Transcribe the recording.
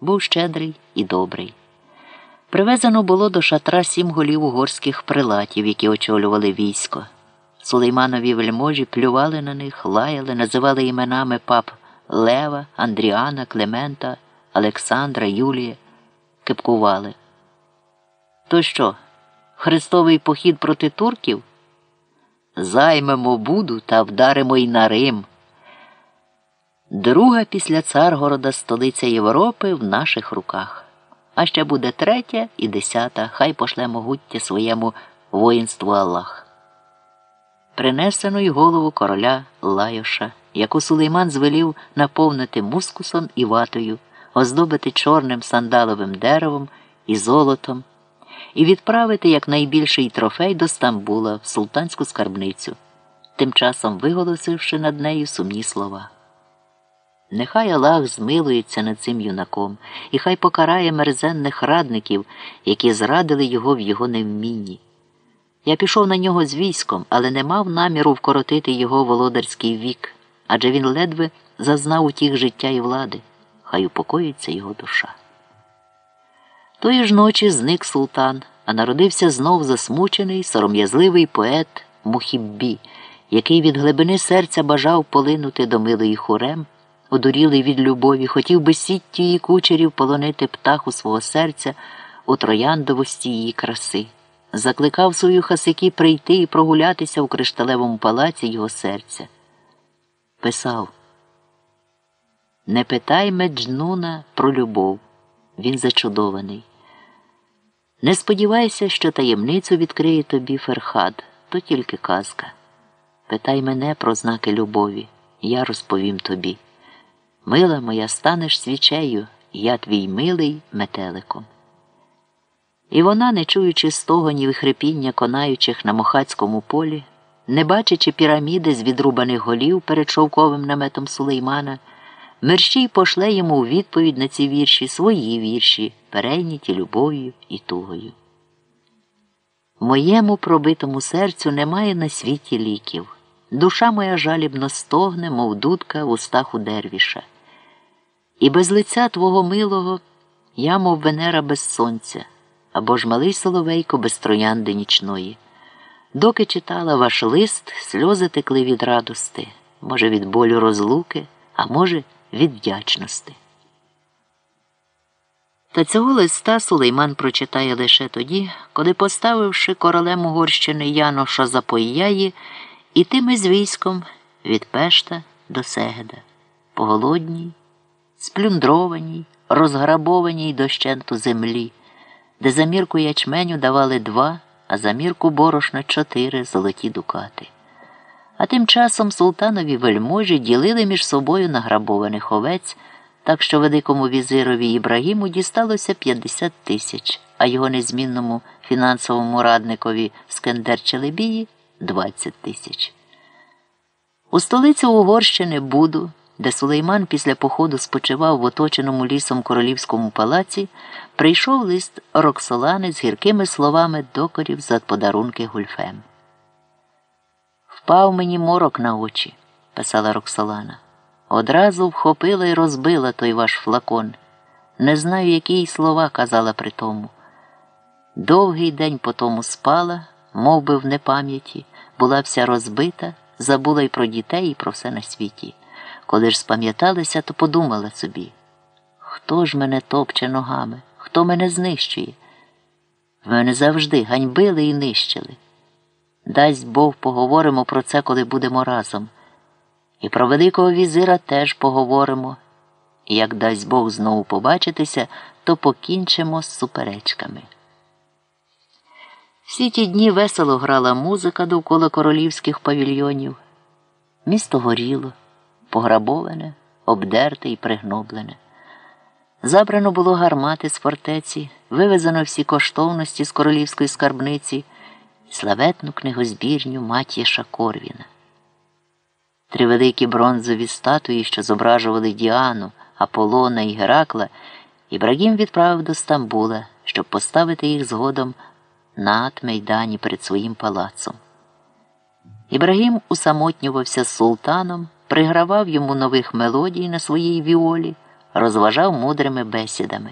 Був щедрий і добрий. Привезено було до шатра сім голів угорських прилатів, які очолювали військо. Сулейманові вельможі плювали на них, лаяли, називали іменами пап Лева, Андріана, Клемента, Олександра, Юлія, кипкували. То що, хрестовий похід проти турків? Займемо Буду та вдаримо й на Рим. Друга після Царгорода столиця Європи в наших руках. А ще буде третя і десята, хай пошле могуття своєму воїнству Аллах. Принесено й голову короля Лайоша, яку Сулейман звелів наповнити мускусом і ватою, оздобити чорним сандаловим деревом і золотом, і відправити як найбільший трофей до Стамбула в султанську скарбницю, тим часом виголосивши над нею сумні слова. Нехай Аллах змилується над цим юнаком, і хай покарає мерзенних радників, які зрадили його в його невмінні. Я пішов на нього з військом, але не мав наміру вкоротити його володарський вік, адже він ледве зазнав утіх життя і влади, хай упокоїться його душа. Тої ж ночі зник султан, а народився знов засмучений, сором'язливий поет Мухіббі, який від глибини серця бажав полинути до милої хурем одурілий від любові, хотів би сіттю її кучерів полонити птаху свого серця у трояндовості її краси, закликав свою хасики прийти і прогулятися у кришталевому палаці його серця. Писав Не питай Меджнуна про любов, він зачудований. Не сподівайся, що таємницю відкриє тобі Ферхад, то тільки казка. Питай мене про знаки любові, я розповім тобі. Мила моя, станеш свічею, я твій милий метеликом. І вона, не чуючи стогонів і хрипіння конаючих на мохацькому полі, не бачачи піраміди з відрубаних голів перед шовковим наметом Сулеймана, мерщій пошле йому у відповідь на ці вірші свої вірші, перейняті любов'ю і тугою. Моєму пробитому серцю немає на світі ліків. Душа моя жалібно стогне, мов дудка в устах у дервіша. І без лиця твого милого я, мов Венера без сонця, або ж малий соловейко без троянди нічної. Доки читала ваш лист, сльози текли від радости, може, від болю розлуки, а може, від вдячності. Та цього листа Сулейман прочитає лише тоді, коли, поставивши королем Угорщини Яноша Запояї, ітиме з військом від Пешта до Сегеда, по голодній, сплюндрованій, розграбованій дощенту землі, де за мірку ячменю давали два, а за мірку борошна чотири золоті дукати. А тим часом султанові вельможі ділили між собою награбованих овець, так що великому візирові Ібрагіму дісталося 50 тисяч, а його незмінному фінансовому радникові Скендер Челебії 20 тисяч. У столицю Угорщини Буду де Сулейман після походу спочивав в оточеному лісом королівському палаці, прийшов лист Роксолани з гіркими словами докорів за подарунки гульфем. Впав мені морок на очі, писала Роксолана. Одразу вхопила і розбила той ваш флакон. Не знаю, які й слова казала при тому. Довгий день по тому спала, мов би в непам'яті, була вся розбита, забула й про дітей, і про все на світі. Коли ж спам'яталася, то подумала собі, хто ж мене топче ногами, хто мене знищує? Мене завжди ганьбили і нищили. Дасть Бог поговоримо про це, коли будемо разом. І про Великого візира теж поговоримо. І як дасть Бог знову побачитися, то покінчимо з суперечками. Всі ті дні весело грала музика довкола королівських павільйонів. Місто горіло пограбоване, обдерте і пригноблене. Забрано було гармати з фортеці, вивезено всі коштовності з королівської скарбниці славетну книгозбірню Матіша Корвіна. Три великі бронзові статуї, що зображували Діану, Аполлона і Геракла, Ібрагім відправив до Стамбула, щоб поставити їх згодом на Атмейдані перед своїм палацом. Ібрагім усамотнювався з султаном пригравав йому нових мелодій на своїй віолі, розважав мудрими бесідами.